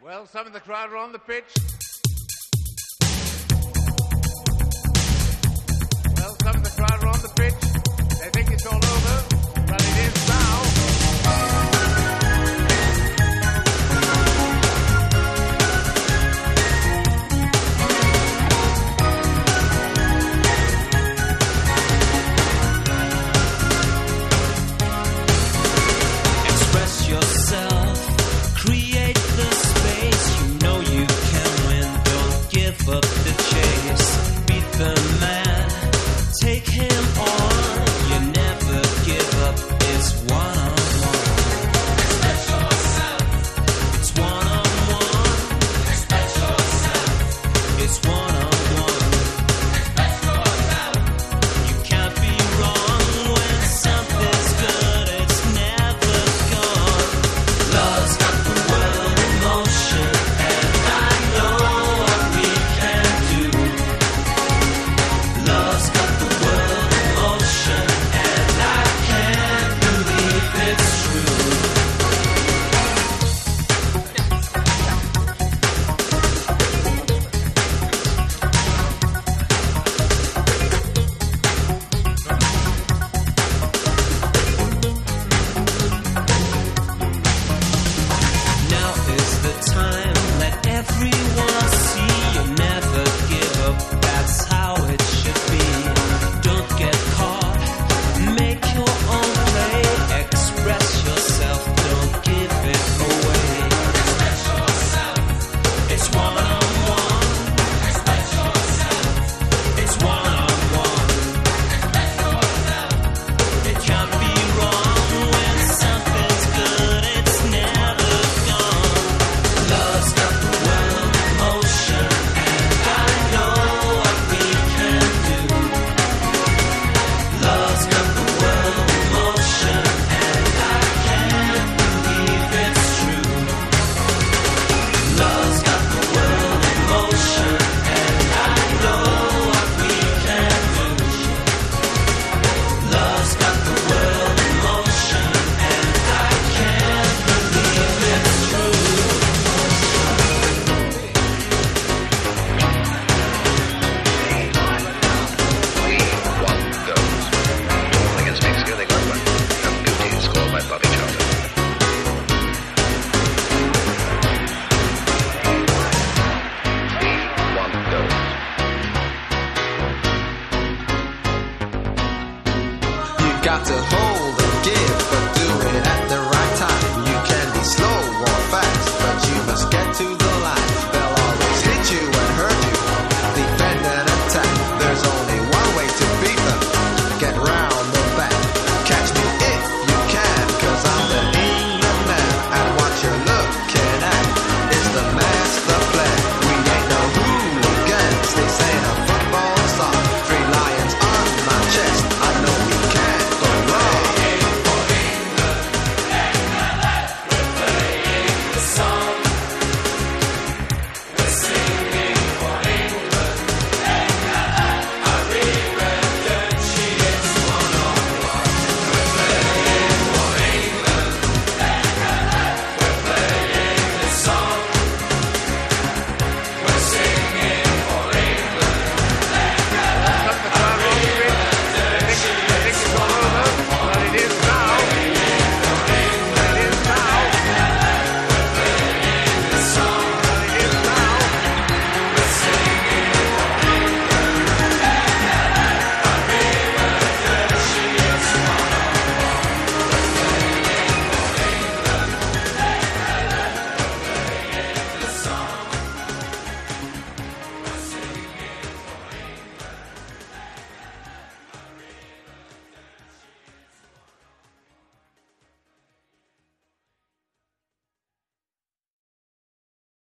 Well, some of the crowd are on the pitch. Take him on, you never give up, one. got to hold